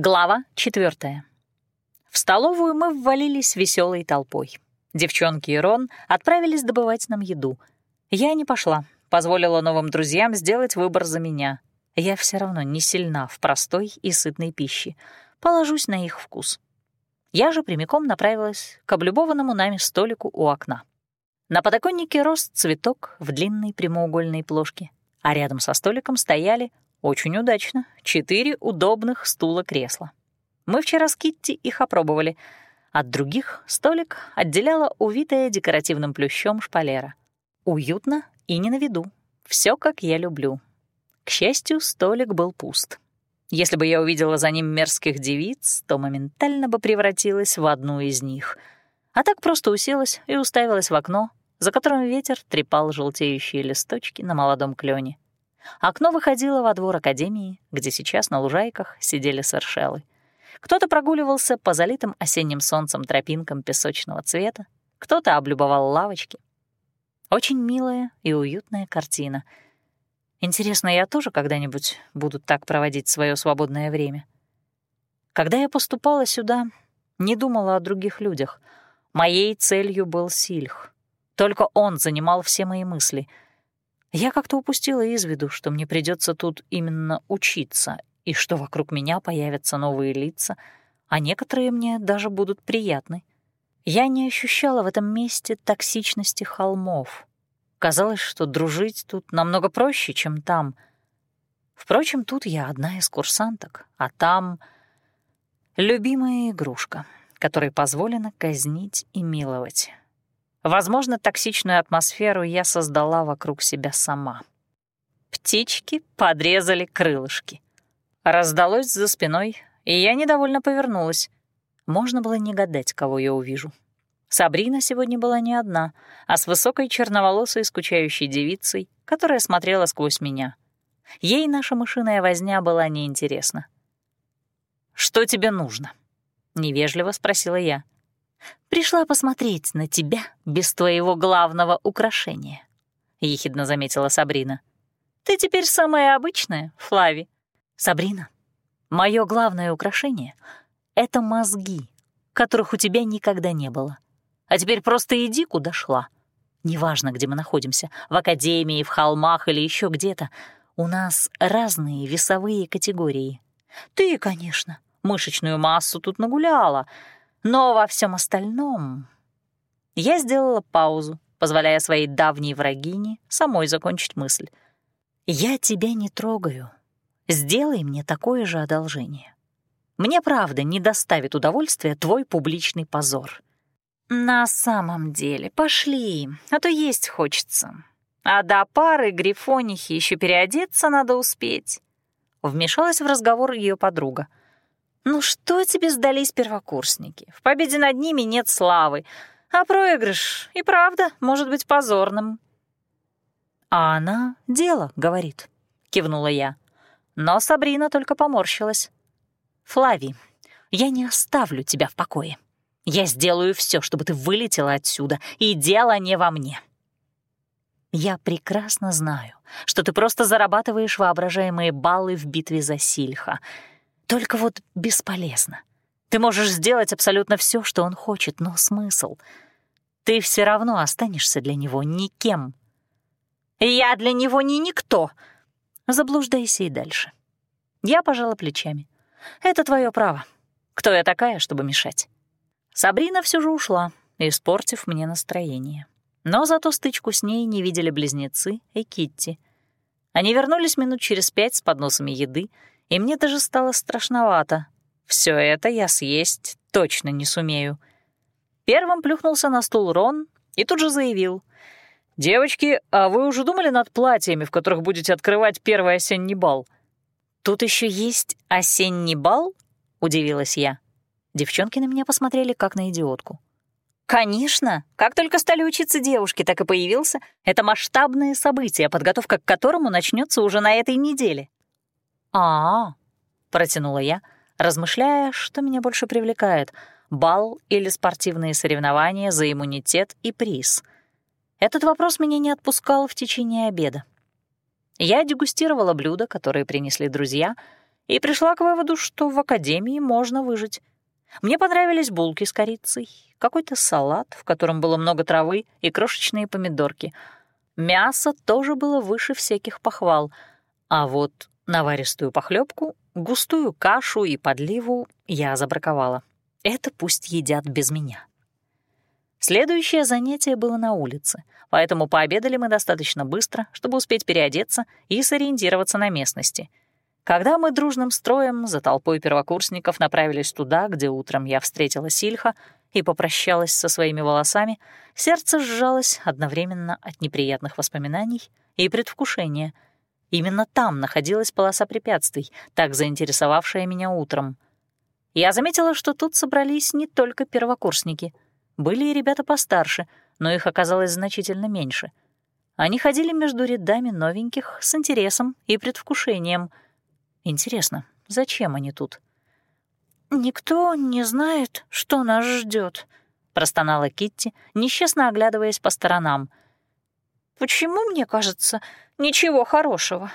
Глава четвертая. В столовую мы ввалились веселой толпой. Девчонки и Рон отправились добывать нам еду. Я не пошла, позволила новым друзьям сделать выбор за меня. Я все равно не сильна в простой и сытной пище. Положусь на их вкус. Я же прямиком направилась к облюбованному нами столику у окна. На подоконнике рос цветок в длинной прямоугольной плошке, а рядом со столиком стояли очень удачно. Четыре удобных стула-кресла. Мы вчера с Китти их опробовали. От других столик отделяла увитая декоративным плющом шпалера. Уютно и не на виду. Все, как я люблю. К счастью, столик был пуст. Если бы я увидела за ним мерзких девиц, то моментально бы превратилась в одну из них. А так просто уселась и уставилась в окно, за которым ветер трепал желтеющие листочки на молодом клёне. Окно выходило во двор академии, где сейчас на лужайках сидели свершелы. Кто-то прогуливался по залитым осенним солнцем тропинкам песочного цвета, кто-то облюбовал лавочки. Очень милая и уютная картина. Интересно, я тоже когда-нибудь буду так проводить свое свободное время? Когда я поступала сюда, не думала о других людях. Моей целью был Сильх. Только он занимал все мои мысли — я как-то упустила из виду, что мне придется тут именно учиться, и что вокруг меня появятся новые лица, а некоторые мне даже будут приятны. Я не ощущала в этом месте токсичности холмов. Казалось, что дружить тут намного проще, чем там. Впрочем, тут я одна из курсанток, а там — любимая игрушка, которой позволено казнить и миловать. Возможно, токсичную атмосферу я создала вокруг себя сама. Птички подрезали крылышки. Раздалось за спиной, и я недовольно повернулась. Можно было не гадать, кого я увижу. Сабрина сегодня была не одна, а с высокой черноволосой скучающей девицей, которая смотрела сквозь меня. Ей наша мышиная возня была неинтересна. «Что тебе нужно?» — невежливо спросила я. «Пришла посмотреть на тебя без твоего главного украшения», — ехидно заметила Сабрина. «Ты теперь самая обычная, Флави». «Сабрина, мое главное украшение — это мозги, которых у тебя никогда не было. А теперь просто иди, куда шла. Неважно, где мы находимся, в академии, в холмах или еще где-то, у нас разные весовые категории. Ты, конечно, мышечную массу тут нагуляла — но во всем остальном... Я сделала паузу, позволяя своей давней врагине самой закончить мысль. «Я тебя не трогаю. Сделай мне такое же одолжение. Мне, правда, не доставит удовольствия твой публичный позор». «На самом деле, пошли, а то есть хочется. А до пары грифонихи еще переодеться надо успеть». Вмешалась в разговор ее подруга — ну что тебе сдались первокурсники? В победе над ними нет славы, а проигрыш и правда может быть позорным. А она дело, говорит, кивнула я. Но Сабрина только поморщилась. Флави, я не оставлю тебя в покое. Я сделаю все, чтобы ты вылетела отсюда, и дело не во мне. Я прекрасно знаю, что ты просто зарабатываешь воображаемые баллы в битве за Сильха — только вот бесполезно. Ты можешь сделать абсолютно все, что он хочет, но смысл? Ты все равно останешься для него никем. Я для него не никто. Заблуждайся и дальше. Я пожала плечами. Это твое право. Кто я такая, чтобы мешать? Сабрина все же ушла, испортив мне настроение. Но зато стычку с ней не видели близнецы и Китти. Они вернулись минут через пять с подносами еды и мне даже стало страшновато. Все это я съесть точно не сумею. Первым плюхнулся на стул Рон и тут же заявил. «Девочки, а вы уже думали над платьями, в которых будете открывать первый осенний бал?» «Тут еще есть осенний бал?» — удивилась я. Девчонки на меня посмотрели как на идиотку. Конечно, как только стали учиться девушки, так и появился. Это масштабное событие, подготовка к которому начнется уже на этой неделе а, протянула я, размышляя, что меня больше привлекает — бал или спортивные соревнования за иммунитет и приз. Этот вопрос меня не отпускал в течение обеда. Я дегустировала блюда, которые принесли друзья, и пришла к выводу, что в академии можно выжить. Мне понравились булки с корицей, какой-то салат, в котором было много травы и крошечные помидорки. Мясо тоже было выше всяких похвал, а вот наваристую похлебку, густую кашу и подливу я забраковала. Это пусть едят без меня. Следующее занятие было на улице, поэтому пообедали мы достаточно быстро, чтобы успеть переодеться и сориентироваться на местности — когда мы дружным строем за толпой первокурсников направились туда, где утром я встретила Сильха и попрощалась со своими волосами, сердце сжалось одновременно от неприятных воспоминаний и предвкушения. Именно там находилась полоса препятствий, так заинтересовавшая меня утром. Я заметила, что тут собрались не только первокурсники. Были и ребята постарше, но их оказалось значительно меньше. Они ходили между рядами новеньких с интересом и предвкушением — Интересно, зачем они тут? «Никто не знает, что нас ждет, простонала Китти, несчастно оглядываясь по сторонам. «Почему, мне кажется, ничего хорошего?»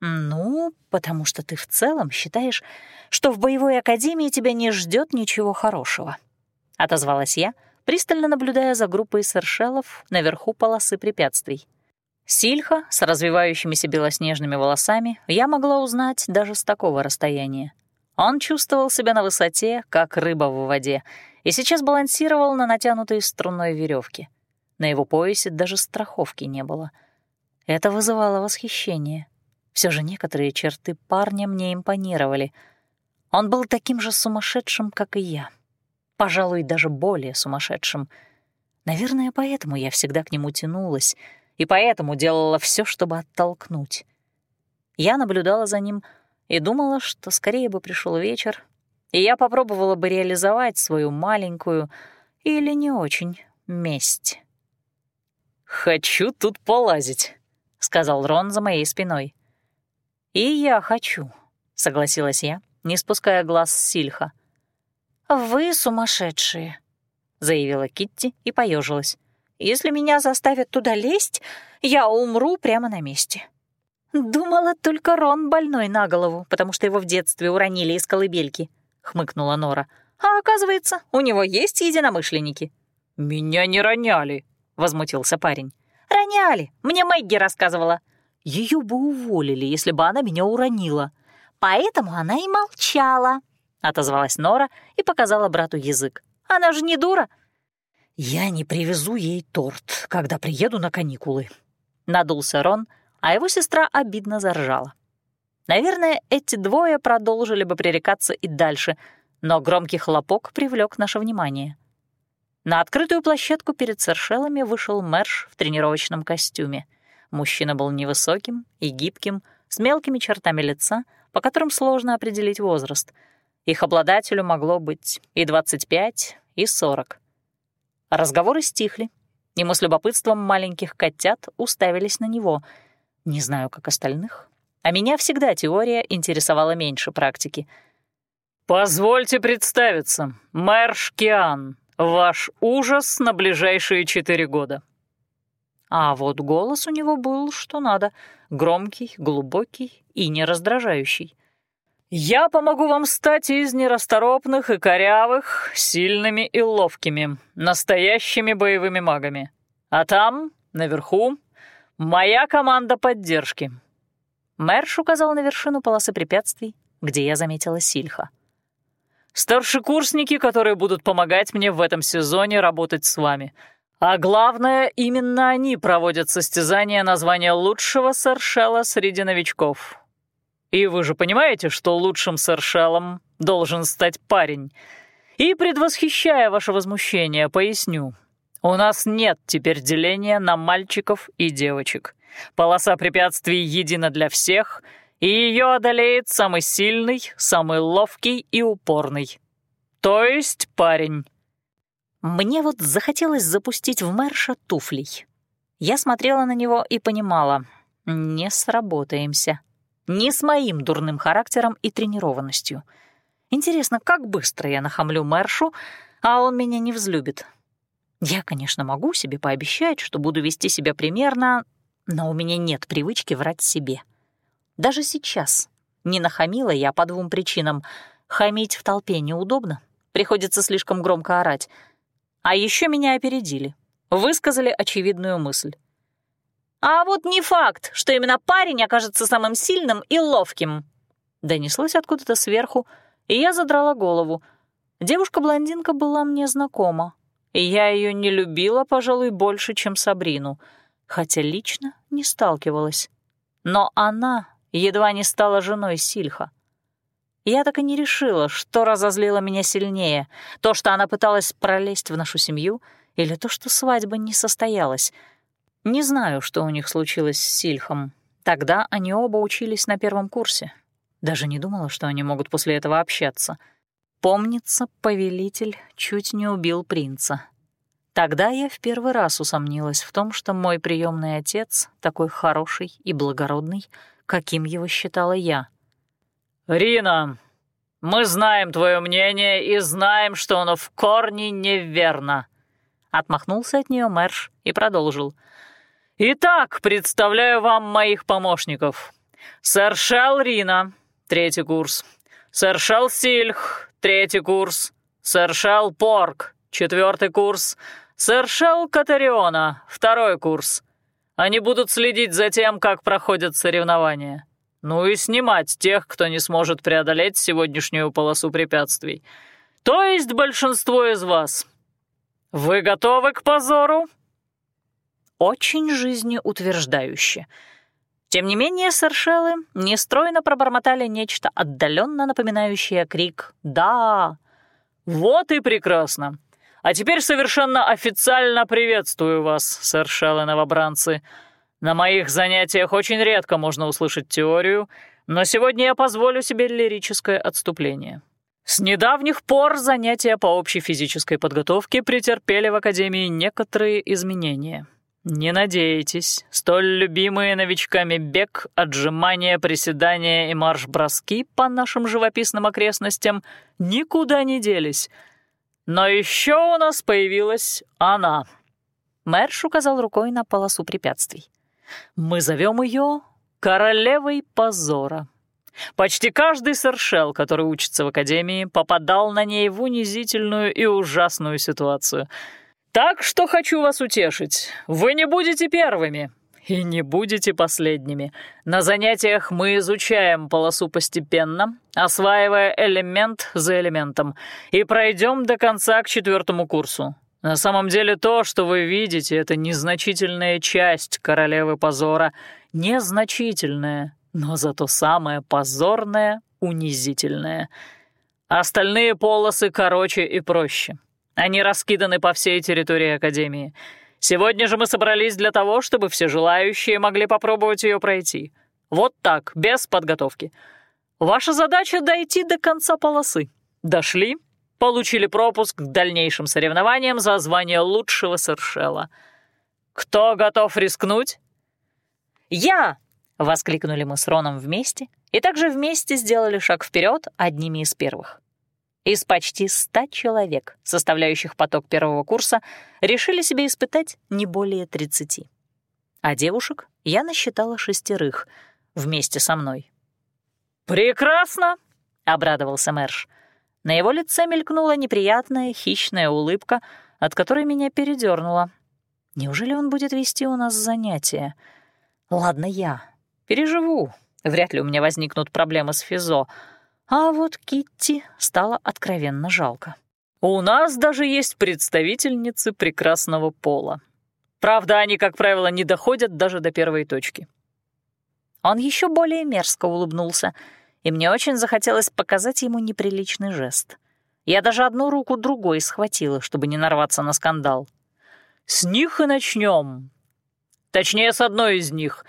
«Ну, потому что ты в целом считаешь, что в боевой академии тебя не ждет ничего хорошего», — отозвалась я, пристально наблюдая за группой сэршелов наверху полосы препятствий. Сильха с развивающимися белоснежными волосами я могла узнать даже с такого расстояния. Он чувствовал себя на высоте, как рыба в воде, и сейчас балансировал на натянутой струнной веревке. На его поясе даже страховки не было. Это вызывало восхищение. Все же некоторые черты парня мне импонировали. Он был таким же сумасшедшим, как и я. Пожалуй, даже более сумасшедшим. Наверное, поэтому я всегда к нему тянулась — и поэтому делала все, чтобы оттолкнуть. Я наблюдала за ним и думала, что скорее бы пришел вечер, и я попробовала бы реализовать свою маленькую или не очень месть. «Хочу тут полазить», — сказал Рон за моей спиной. «И я хочу», — согласилась я, не спуская глаз с Сильха. «Вы сумасшедшие», — заявила Китти и поежилась. Если меня заставят туда лезть, я умру прямо на месте. Думала, только Рон больной на голову, потому что его в детстве уронили из колыбельки, хмыкнула Нора. А оказывается, у него есть единомышленники. Меня не роняли, возмутился парень. Роняли, мне Мэгги рассказывала. Ее бы уволили, если бы она меня уронила. Поэтому она и молчала, отозвалась Нора и показала брату язык. Она же не дура, «Я не привезу ей торт, когда приеду на каникулы», — надулся Рон, а его сестра обидно заржала. Наверное, эти двое продолжили бы пререкаться и дальше, но громкий хлопок привлек наше внимание. На открытую площадку перед Сершелами вышел Мэрш в тренировочном костюме. Мужчина был невысоким и гибким, с мелкими чертами лица, по которым сложно определить возраст. Их обладателю могло быть и 25, и 40. Разговоры стихли, мы с любопытством маленьких котят уставились на него. Не знаю, как остальных, а меня всегда теория интересовала меньше практики. «Позвольте представиться, мэр Шкиан, ваш ужас на ближайшие четыре года». А вот голос у него был что надо, громкий, глубокий и не раздражающий. Я помогу вам стать из нерасторопных и корявых сильными и ловкими, настоящими боевыми магами. А там, наверху, моя команда поддержки». Мэрш указал на вершину полосы препятствий, где я заметила Сильха. «Старшекурсники, которые будут помогать мне в этом сезоне работать с вами. А главное, именно они проводят состязание на звание лучшего саршела среди новичков. И вы же понимаете, что лучшим сэршелом должен стать парень. И, предвосхищая ваше возмущение, поясню. У нас нет теперь деления на мальчиков и девочек. Полоса препятствий едина для всех, и ее одолеет самый сильный, самый ловкий и упорный. То есть парень. Мне вот захотелось запустить в Мэрша туфлей. Я смотрела на него и понимала, не сработаемся. Не с моим дурным характером и тренированностью. Интересно, как быстро я нахамлю Мэршу, а он меня не взлюбит. Я, конечно, могу себе пообещать, что буду вести себя примерно, но у меня нет привычки врать себе. Даже сейчас, Не нахамила я по двум причинам. Хамить в толпе неудобно, приходится слишком громко орать. А еще меня опередили, высказали очевидную мысль. «А вот не факт, что именно парень окажется самым сильным и ловким», донеслось откуда-то сверху, и я задрала голову. Девушка-блондинка была мне знакома, и я ее не любила, пожалуй, больше, чем Сабрину, хотя лично не сталкивалась. Но она едва не стала женой Сильха. Я так и не решила, что разозлило меня сильнее, то, что она пыталась пролезть в нашу семью, или то, что свадьба не состоялась. Не знаю, что у них случилось с Сильхом. Тогда они оба учились на первом курсе. Даже не думала, что они могут после этого общаться. Помнится, повелитель чуть не убил принца. Тогда я в первый раз усомнилась в том, что мой приемный отец такой хороший и благородный, каким его считала я. «Рина, мы знаем твое мнение и знаем, что оно в корне неверно», — отмахнулся от нее Мэрш и продолжил. «Итак, представляю вам моих помощников. Сэр Шел Рина, третий курс. Сэр Шел Сильх, третий курс. Сэр Шел Порк, четвертый курс. Сэр Шел Катариона, второй курс. Они будут следить за тем, как проходят соревнования. Ну и снимать тех, кто не сможет преодолеть сегодняшнюю полосу препятствий. То есть большинство из вас. Вы готовы к позору?» Очень жизнеутверждающе. Тем не менее, сэршелы нестройно пробормотали нечто отдаленно напоминающее крик «Да!». «Вот и прекрасно! А теперь совершенно официально приветствую вас, сэршелы-новобранцы!» На моих занятиях очень редко можно услышать теорию, но сегодня я позволю себе лирическое отступление. С недавних пор занятия по общей физической подготовке претерпели в Академии некоторые изменения. Не надейтесь, столь любимые новичками бег, отжимания, приседания и марш-броски по нашим живописным окрестностям никуда не делись. Но еще у нас появилась она. Мэрш указал рукой на полосу препятствий. Мы зовем ее «королевой позора». Почти каждый сэршел, который учится в академии, попадал на ней в унизительную и ужасную ситуацию. Так что хочу вас утешить. Вы не будете первыми и не будете последними. На занятиях мы изучаем полосу постепенно, осваивая элемент за элементом, и пройдем до конца к четвертому курсу. На самом деле то, что вы видите, это незначительная часть королевы позора. Незначительная, но зато самая позорная, унизительная. Остальные полосы короче и проще. Они раскиданы по всей территории Академии. Сегодня же мы собрались для того, чтобы все желающие могли попробовать ее пройти. Вот так, без подготовки. Ваша задача — дойти до конца полосы. Дошли? получили пропуск к дальнейшим соревнованиям за звание лучшего сэршела. Кто готов рискнуть? «Я!» — воскликнули мы с Роном вместе и также вместе сделали шаг вперед одними из первых. Из почти ста человек, составляющих поток первого курса, решили себе испытать не более тридцати. А девушек я насчитала шестерых вместе со мной. «Прекрасно!» — обрадовался Мэрш. На его лице мелькнула неприятная хищная улыбка, от которой меня передернуло. Неужели он будет вести у нас занятия? Ладно, я. Переживу. Вряд ли у меня возникнут проблемы с физо. А вот Китти стало откровенно жалко. «У нас даже есть представительницы прекрасного пола. Правда, они, как правило, не доходят даже до первой точки». Он еще более мерзко улыбнулся — и мне очень захотелось показать ему неприличный жест. Я даже одну руку другой схватила, чтобы не нарваться на скандал. «С них и начнем. Точнее, с одной из них.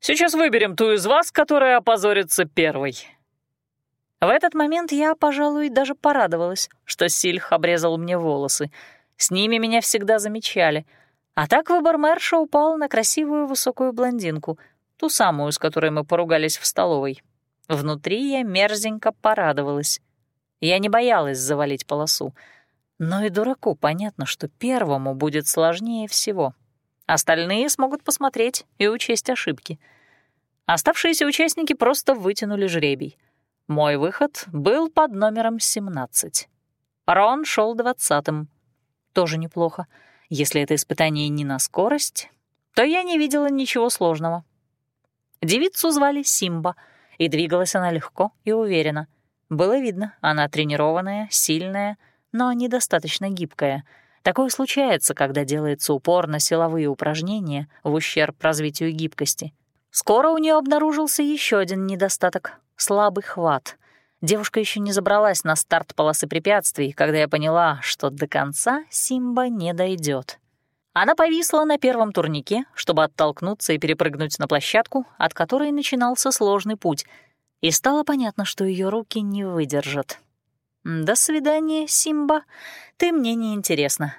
Сейчас выберем ту из вас, которая опозорится первой». В этот момент я, пожалуй, даже порадовалась, что Сильх обрезал мне волосы. С ними меня всегда замечали. А так выбор Мэрша упал на красивую высокую блондинку, ту самую, с которой мы поругались в столовой. Внутри я мерзенько порадовалась. Я не боялась завалить полосу. Но и дураку понятно, что первому будет сложнее всего. Остальные смогут посмотреть и учесть ошибки. Оставшиеся участники просто вытянули жребий. Мой выход был под номером 17. Рон шел двадцатым. Тоже неплохо. Если это испытание не на скорость, то я не видела ничего сложного. Девицу звали Симба, и двигалась она легко и уверенно. Было видно, она тренированная, сильная, но недостаточно гибкая. Такое случается, когда делается упор на силовые упражнения в ущерб развитию гибкости. Скоро у нее обнаружился еще один недостаток — слабый хват. Девушка еще не забралась на старт полосы препятствий, когда я поняла, что до конца Симба не дойдет. Она повисла на первом турнике, чтобы оттолкнуться и перепрыгнуть на площадку, от которой начинался сложный путь, и стало понятно, что ее руки не выдержат. «До свидания, Симба. Ты мне не интересна».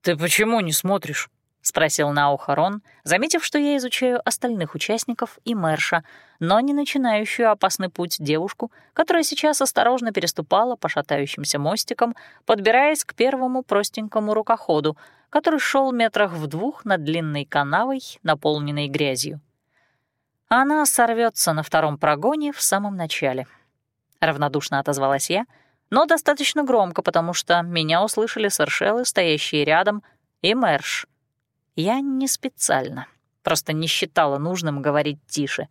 «Ты почему не смотришь?» — спросил на ухо Рон, заметив, что я изучаю остальных участников и Мэрша, но не начинающую опасный путь девушку, которая сейчас осторожно переступала по шатающимся мостикам, подбираясь к первому простенькому рукоходу, который шел метрах в двух над длинной канавой, наполненной грязью. Она сорвется на втором прогоне в самом начале. Равнодушно отозвалась я, но достаточно громко, потому что меня услышали соршелы, стоящие рядом, и Мэрш — я не специально, просто не считала нужным говорить тише.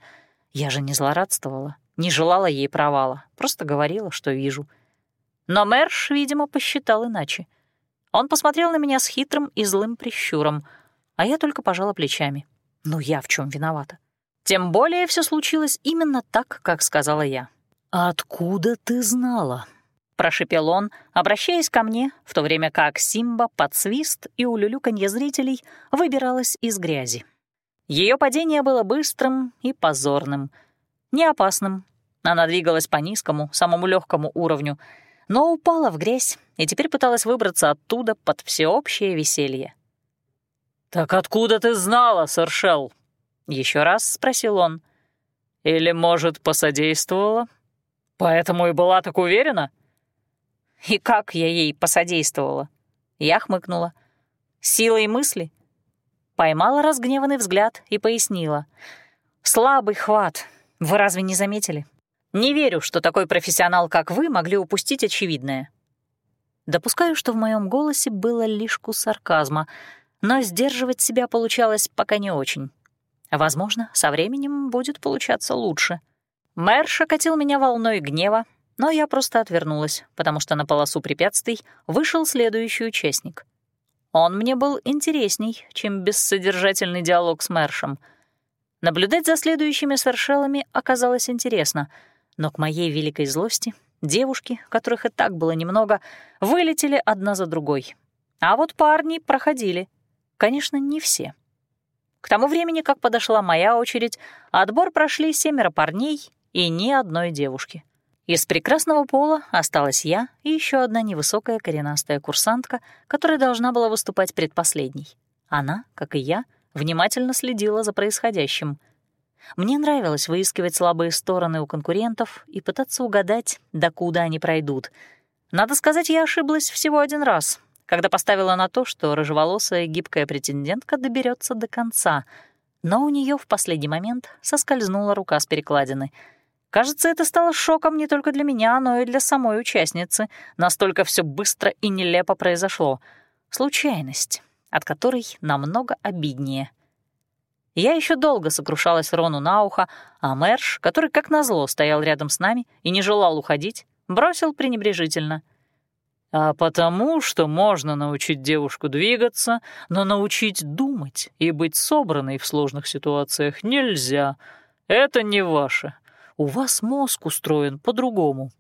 Я же не злорадствовала, не желала ей провала, просто говорила, что вижу. Но Мэрш, видимо, посчитал иначе. Он посмотрел на меня с хитрым и злым прищуром, а я только пожала плечами. Ну я в чем виновата? Тем более все случилось именно так, как сказала я. «Откуда ты знала?» Прошепел он, обращаясь ко мне, в то время как Симба под свист и улюлюканье зрителей выбиралась из грязи. Ее падение было быстрым и позорным, не опасным. Она двигалась по низкому, самому легкому уровню, но упала в грязь и теперь пыталась выбраться оттуда под всеобщее веселье. «Так откуда ты знала, сэр Шелл?» — еще раз спросил он. «Или, может, посодействовала? Поэтому и была так уверена?» И как я ей посодействовала? Я хмыкнула. Силой мысли? Поймала разгневанный взгляд и пояснила. «Слабый хват. Вы разве не заметили? Не верю, что такой профессионал, как вы, могли упустить очевидное». Допускаю, что в моем голосе было лишку сарказма, но сдерживать себя получалось пока не очень. Возможно, со временем будет получаться лучше. Мэр шокотил меня волной гнева, но я просто отвернулась, потому что на полосу препятствий вышел следующий участник. Он мне был интересней, чем бессодержательный диалог с Мэршем. Наблюдать за следующими свершелами оказалось интересно, но к моей великой злости девушки, которых и так было немного, вылетели одна за другой. А вот парни проходили. Конечно, не все. К тому времени, как подошла моя очередь, отбор прошли семеро парней и ни одной девушки. Из прекрасного пола осталась я и еще одна невысокая коренастая курсантка, которая должна была выступать предпоследней. Она, как и я, внимательно следила за происходящим. Мне нравилось выискивать слабые стороны у конкурентов и пытаться угадать, докуда они пройдут. Надо сказать, я ошиблась всего один раз, когда поставила на то, что рыжеволосая гибкая претендентка доберется до конца, но у нее в последний момент соскользнула рука с перекладины — Кажется, это стало шоком не только для меня, но и для самой участницы. Настолько все быстро и нелепо произошло. Случайность, от которой намного обиднее. Я еще долго сокрушалась Рону на ухо, а Мэрш, который как назло стоял рядом с нами и не желал уходить, бросил пренебрежительно. «А потому, что можно научить девушку двигаться, но научить думать и быть собранной в сложных ситуациях нельзя. Это не ваше. У вас мозг устроен по-другому».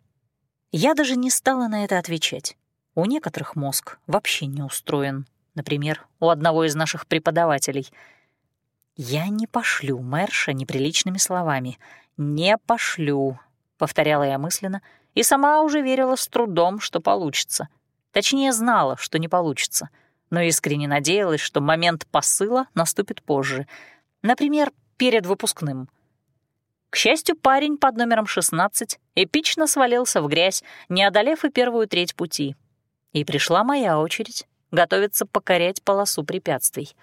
Я даже не стала на это отвечать. У некоторых мозг вообще не устроен. Например, у одного из наших преподавателей. «Я не пошлю Мэрша неприличными словами. Не пошлю», — повторяла я мысленно, и сама уже верила с трудом, что получится. Точнее, знала, что не получится, но искренне надеялась, что момент посыла наступит позже. Например, перед выпускным — к счастью, парень под номером 16 эпично свалился в грязь, не одолев и первую треть пути. И пришла моя очередь готовиться покорять полосу препятствий.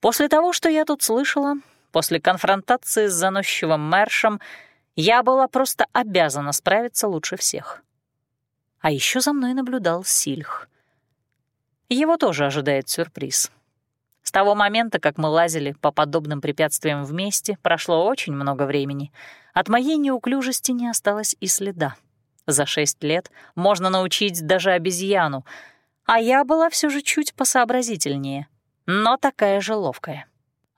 После того, что я тут слышала, после конфронтации с заносчивым мэршем я была просто обязана справиться лучше всех. А еще за мной наблюдал Сильх. Его тоже ожидает сюрприз. С того момента, как мы лазили по подобным препятствиям вместе, прошло очень много времени. От моей неуклюжести не осталось и следа. За шесть лет можно научить даже обезьяну, а я была все же чуть посообразительнее, но такая же ловкая.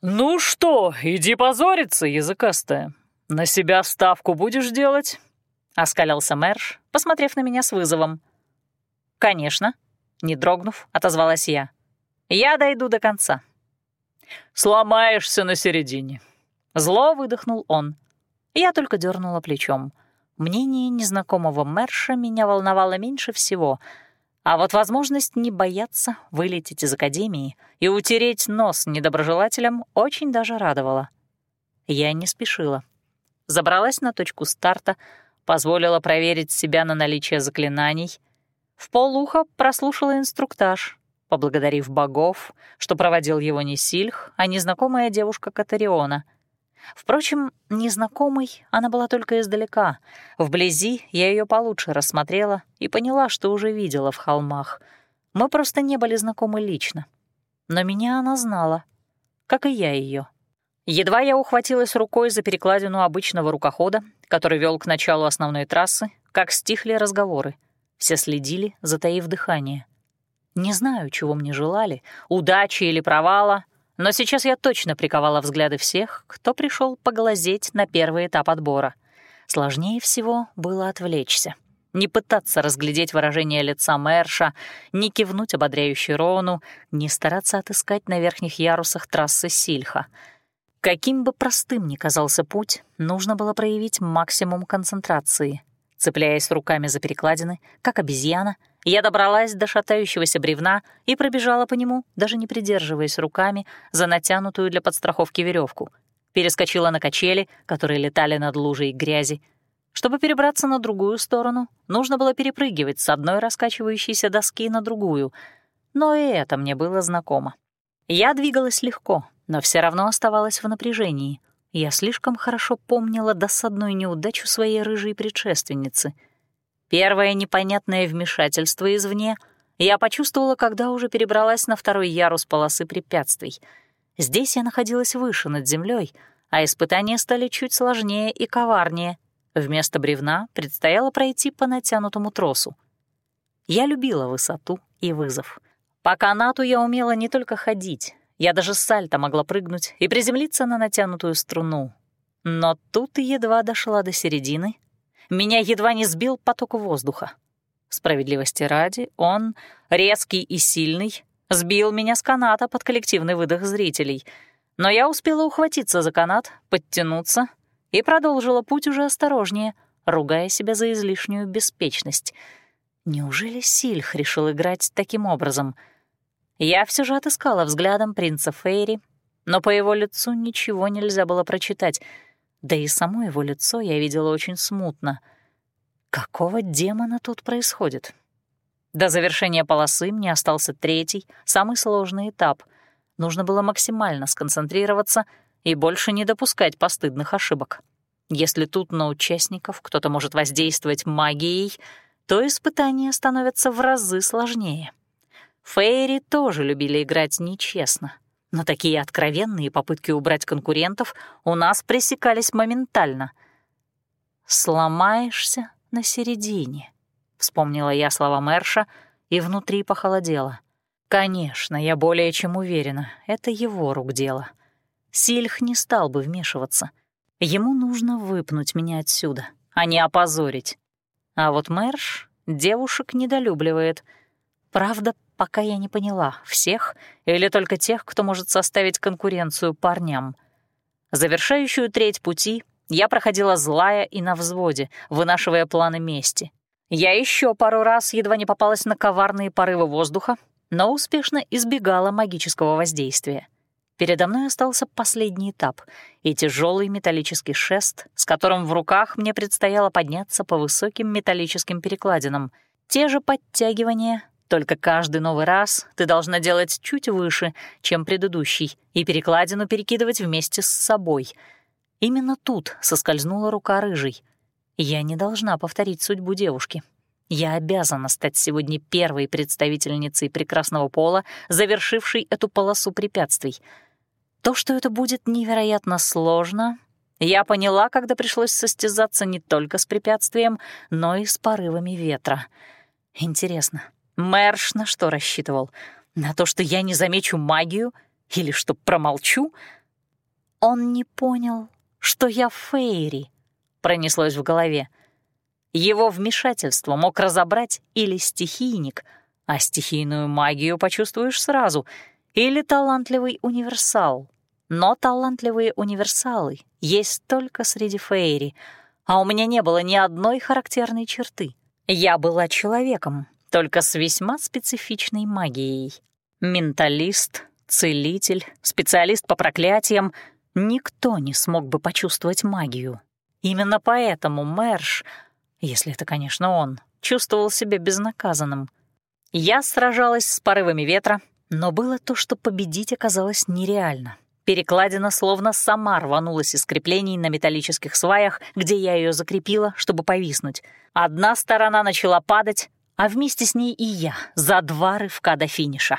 «Ну что, иди позориться, языкастая. На себя ставку будешь делать?» — оскалился Мэрш, посмотрев на меня с вызовом. «Конечно», — не дрогнув, отозвалась я. «Я дойду до конца». «Сломаешься на середине». Зло выдохнул он. Я только дернула плечом. Мнение незнакомого Мэрша меня волновало меньше всего, а вот возможность не бояться вылететь из академии и утереть нос недоброжелателям очень даже радовала. Я не спешила. Забралась на точку старта, позволила проверить себя на наличие заклинаний. В полуха прослушала инструктаж, поблагодарив богов, что проводил его не Сильх, а незнакомая девушка Катариона. Впрочем, незнакомой она была только издалека. Вблизи я ее получше рассмотрела и поняла, что уже видела в холмах. Мы просто не были знакомы лично. Но меня она знала, как и я ее. Едва я ухватилась рукой за перекладину обычного рукохода, который вел к началу основной трассы, как стихли разговоры. Все следили, затаив дыхание. Не знаю, чего мне желали, удачи или провала, но сейчас я точно приковала взгляды всех, кто пришел поглазеть на первый этап отбора. Сложнее всего было отвлечься. Не пытаться разглядеть выражение лица Мэрша, не кивнуть ободряющий Рону, не стараться отыскать на верхних ярусах трассы Сильха — Каким бы простым ни казался путь, нужно было проявить максимум концентрации. Цепляясь руками за перекладины, как обезьяна, я добралась до шатающегося бревна и пробежала по нему, даже не придерживаясь руками за натянутую для подстраховки веревку. Перескочила на качели, которые летали над лужей грязи. Чтобы перебраться на другую сторону, нужно было перепрыгивать с одной раскачивающейся доски на другую. Но и это мне было знакомо. Я двигалась легко, но все равно оставалась в напряжении. Я слишком хорошо помнила досадную неудачу своей рыжей предшественницы. Первое непонятное вмешательство извне я почувствовала, когда уже перебралась на второй ярус полосы препятствий. Здесь я находилась выше над землей, а испытания стали чуть сложнее и коварнее. Вместо бревна предстояло пройти по натянутому тросу. Я любила высоту и вызов. По канату я умела не только ходить, я даже с сальто могла прыгнуть и приземлиться на натянутую струну. Но тут едва дошла до середины. Меня едва не сбил поток воздуха. Справедливости ради, он, резкий и сильный, сбил меня с каната под коллективный выдох зрителей. Но я успела ухватиться за канат, подтянуться и продолжила путь уже осторожнее, ругая себя за излишнюю беспечность. Неужели Сильх решил играть таким образом — я все же отыскала взглядом принца Фейри, но по его лицу ничего нельзя было прочитать, да и само его лицо я видела очень смутно. Какого демона тут происходит? До завершения полосы мне остался третий, самый сложный этап. Нужно было максимально сконцентрироваться и больше не допускать постыдных ошибок. Если тут на участников кто-то может воздействовать магией, то испытания становятся в разы сложнее. Фейри тоже любили играть нечестно, но такие откровенные попытки убрать конкурентов у нас пресекались моментально. «Сломаешься на середине», — вспомнила я слова Мэрша, и внутри похолодело. Конечно, я более чем уверена, это его рук дело. Сильх не стал бы вмешиваться. Ему нужно выпнуть меня отсюда, а не опозорить. А вот Мэрш девушек недолюбливает. Правда, пока я не поняла, всех или только тех, кто может составить конкуренцию парням. Завершающую треть пути я проходила злая и на взводе, вынашивая планы мести. Я еще пару раз едва не попалась на коварные порывы воздуха, но успешно избегала магического воздействия. Передо мной остался последний этап и тяжелый металлический шест, с которым в руках мне предстояло подняться по высоким металлическим перекладинам. Те же подтягивания, Только каждый новый раз ты должна делать чуть выше, чем предыдущий, и перекладину перекидывать вместе с собой. Именно тут соскользнула рука рыжей. Я не должна повторить судьбу девушки. Я обязана стать сегодня первой представительницей прекрасного пола, завершившей эту полосу препятствий. То, что это будет невероятно сложно, я поняла, когда пришлось состязаться не только с препятствием, но и с порывами ветра. Интересно, Мэрш на что рассчитывал? На то, что я не замечу магию? Или что промолчу? Он не понял, что я Фейри, пронеслось в голове. Его вмешательство мог разобрать или стихийник, а стихийную магию почувствуешь сразу, или талантливый универсал. Но талантливые универсалы есть только среди фейри, а у меня не было ни одной характерной черты. Я была человеком, только с весьма специфичной магией. Менталист, целитель, специалист по проклятиям — никто не смог бы почувствовать магию. Именно поэтому Мэрш если это, конечно, он, чувствовал себя безнаказанным. Я сражалась с порывами ветра, но было то, что победить оказалось нереально. Перекладина словно сама рванулась из креплений на металлических сваях, где я ее закрепила, чтобы повиснуть. Одна сторона начала падать, а вместе с ней и я, за два рывка до финиша.